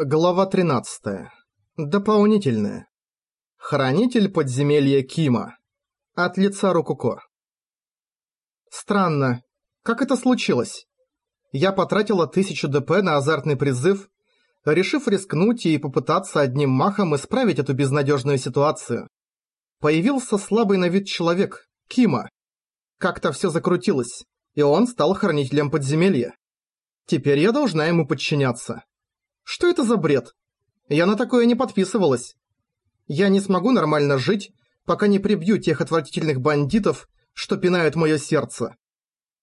Глава 13. Дополнительное. Хранитель подземелья Кима. От лица Рокуко. Странно. Как это случилось? Я потратила тысячу ДП на азартный призыв, решив рискнуть и попытаться одним махом исправить эту безнадежную ситуацию. Появился слабый на вид человек, Кима. Как-то все закрутилось, и он стал хранителем подземелья. Теперь я должна ему подчиняться. Что это за бред? Я на такое не подписывалась. Я не смогу нормально жить, пока не прибью тех отвратительных бандитов, что пинают мое сердце.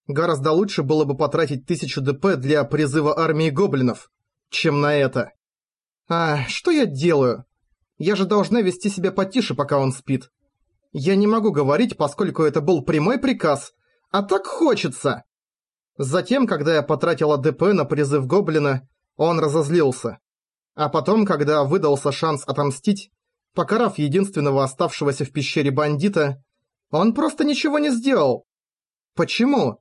Гораздо лучше было бы потратить тысячу ДП для призыва армии гоблинов, чем на это. А, что я делаю? Я же должна вести себя потише, пока он спит. Я не могу говорить, поскольку это был прямой приказ, а так хочется. Затем, когда я потратила ДП на призыв гоблина, он разозлился. А потом, когда выдался шанс отомстить, покарав единственного оставшегося в пещере бандита, он просто ничего не сделал. Почему?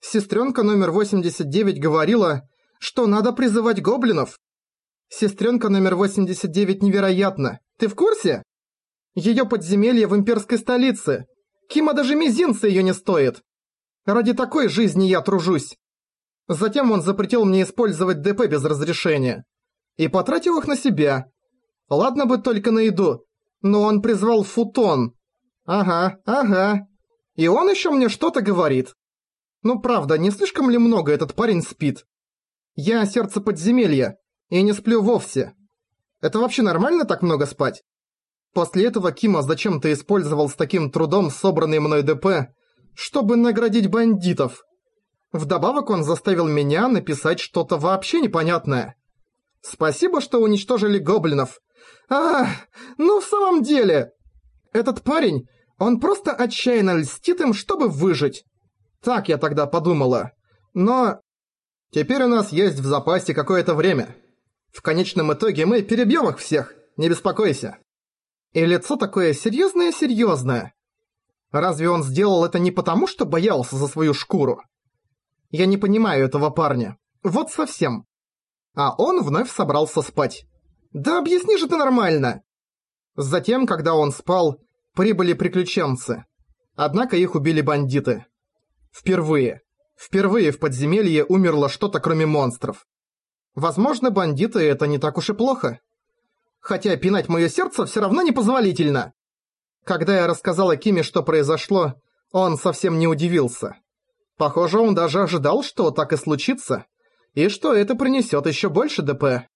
Сестренка номер 89 говорила, что надо призывать гоблинов. Сестренка номер 89 невероятно. Ты в курсе? Ее подземелье в имперской столице. Кима даже мизинца ее не стоит. Ради такой жизни я тружусь. Затем он запретил мне использовать ДП без разрешения. И потратил их на себя. Ладно бы только на еду, но он призвал футон. Ага, ага. И он еще мне что-то говорит. Ну правда, не слишком ли много этот парень спит? Я сердце подземелья, и не сплю вовсе. Это вообще нормально так много спать? После этого Кима зачем-то использовал с таким трудом собранный мной ДП, чтобы наградить бандитов. Вдобавок он заставил меня написать что-то вообще непонятное. Спасибо, что уничтожили гоблинов. А, ну в самом деле, этот парень, он просто отчаянно льстит им, чтобы выжить. Так я тогда подумала. Но теперь у нас есть в запасе какое-то время. В конечном итоге мы перебьем их всех, не беспокойся. И лицо такое серьезное-серьезное. Разве он сделал это не потому, что боялся за свою шкуру? Я не понимаю этого парня. Вот совсем. А он вновь собрался спать. Да объясни же ты нормально. Затем, когда он спал, прибыли приключенцы. Однако их убили бандиты. Впервые. Впервые в подземелье умерло что-то кроме монстров. Возможно, бандиты это не так уж и плохо. Хотя пинать мое сердце все равно непозволительно. Когда я рассказала Киме, что произошло, он совсем не удивился. Похоже, он даже ожидал, что так и случится, и что это принесет еще больше ДП.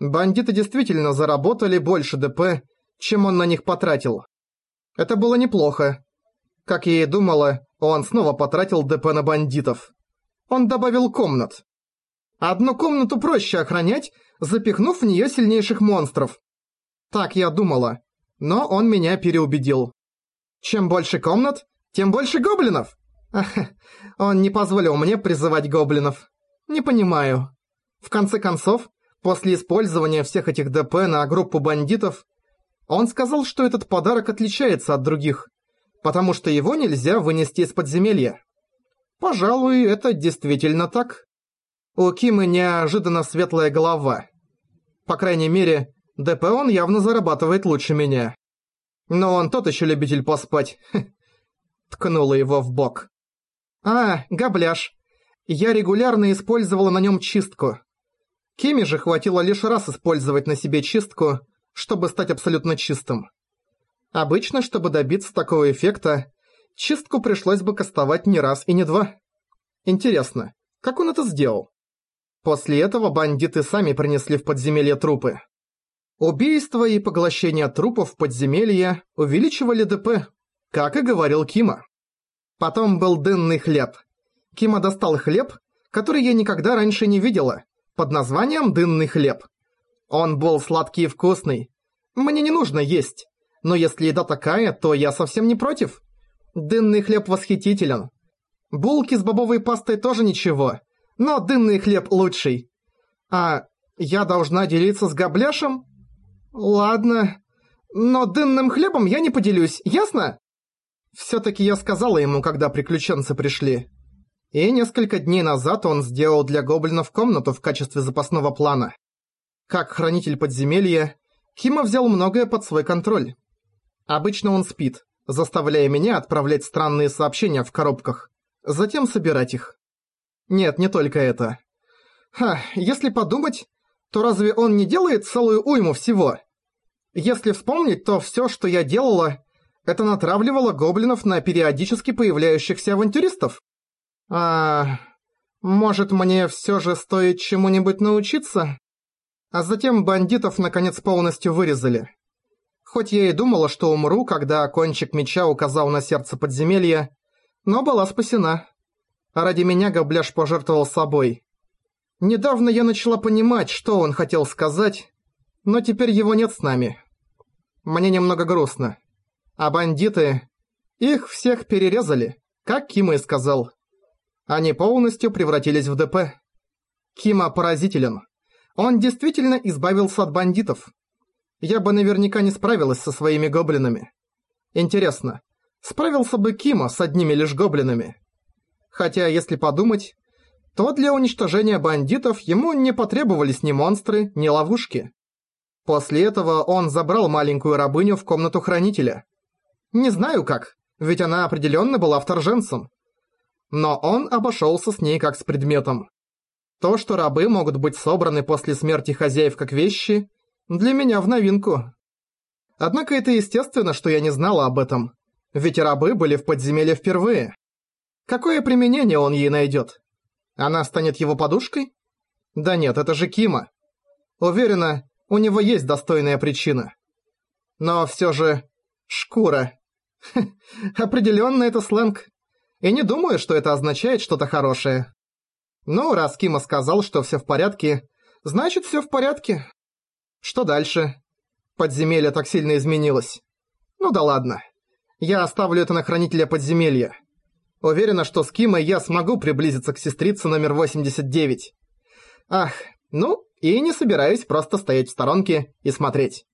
Бандиты действительно заработали больше ДП, чем он на них потратил. Это было неплохо. Как я и думала, он снова потратил ДП на бандитов. Он добавил комнат. Одну комнату проще охранять, запихнув в нее сильнейших монстров. Так я думала, но он меня переубедил. Чем больше комнат, тем больше гоблинов. Он не позволил мне призывать гоблинов. Не понимаю. В конце концов, после использования всех этих ДП на группу бандитов, он сказал, что этот подарок отличается от других, потому что его нельзя вынести из подземелья. Пожалуй, это действительно так. У Кимы неожиданно светлая голова. По крайней мере, ДП он явно зарабатывает лучше меня. Но он тот еще любитель поспать. Ткнула его в бок. А, габляш. Я регулярно использовала на нем чистку. Кими же хватило лишь раз использовать на себе чистку, чтобы стать абсолютно чистым. Обычно, чтобы добиться такого эффекта, чистку пришлось бы кастовать не раз и не два. Интересно, как он это сделал? После этого бандиты сами принесли в подземелье трупы. Убийство и поглощение трупов в подземелье увеличивали ДП, как и говорил Кима. Потом был дынный хлеб. Кима достал хлеб, который я никогда раньше не видела, под названием дынный хлеб. Он был сладкий и вкусный. Мне не нужно есть, но если еда такая, то я совсем не против. Дынный хлеб восхитителен. Булки с бобовой пастой тоже ничего, но дынный хлеб лучший. А я должна делиться с габляшем? Ладно, но дынным хлебом я не поделюсь, ясно? Всё-таки я сказала ему, когда приключенцы пришли. И несколько дней назад он сделал для гоблинов комнату в качестве запасного плана. Как хранитель подземелья, Кима взял многое под свой контроль. Обычно он спит, заставляя меня отправлять странные сообщения в коробках, затем собирать их. Нет, не только это. Ха, если подумать, то разве он не делает целую уйму всего? Если вспомнить, то все, что я делала, это натравливало гоблинов на периодически появляющихся авантюристов. А... Может, мне все же стоит чему-нибудь научиться? А затем бандитов наконец полностью вырезали. Хоть я и думала, что умру, когда кончик меча указал на сердце подземелья, но была спасена. Ради меня Гобляш пожертвовал собой. Недавно я начала понимать, что он хотел сказать, но теперь его нет с нами. Мне немного грустно. А бандиты... Их всех перерезали, как Кима и сказал. Они полностью превратились в ДП. Кима поразителен. Он действительно избавился от бандитов. Я бы наверняка не справилась со своими гоблинами. Интересно, справился бы Кима с одними лишь гоблинами? Хотя, если подумать, то для уничтожения бандитов ему не потребовались ни монстры, ни ловушки. После этого он забрал маленькую рабыню в комнату хранителя. Не знаю как, ведь она определенно была вторженцем. Но он обошелся с ней как с предметом. То, что рабы могут быть собраны после смерти хозяев как вещи, для меня в новинку. Однако это естественно, что я не знала об этом, ведь рабы были в подземелье впервые. Какое применение он ей найдет? Она станет его подушкой? Да нет, это же Кима. Уверена, у него есть достойная причина. Но все же... Шкура. Определенно это сленг. И не думаю, что это означает что-то хорошее. Ну, раз Кима сказал, что все в порядке, значит все в порядке. Что дальше? Подземелье так сильно изменилось. Ну да ладно. Я оставлю это на хранителя подземелья. Уверена, что с Кимой я смогу приблизиться к сестрице номер 89. Ах, ну, и не собираюсь просто стоять в сторонке и смотреть.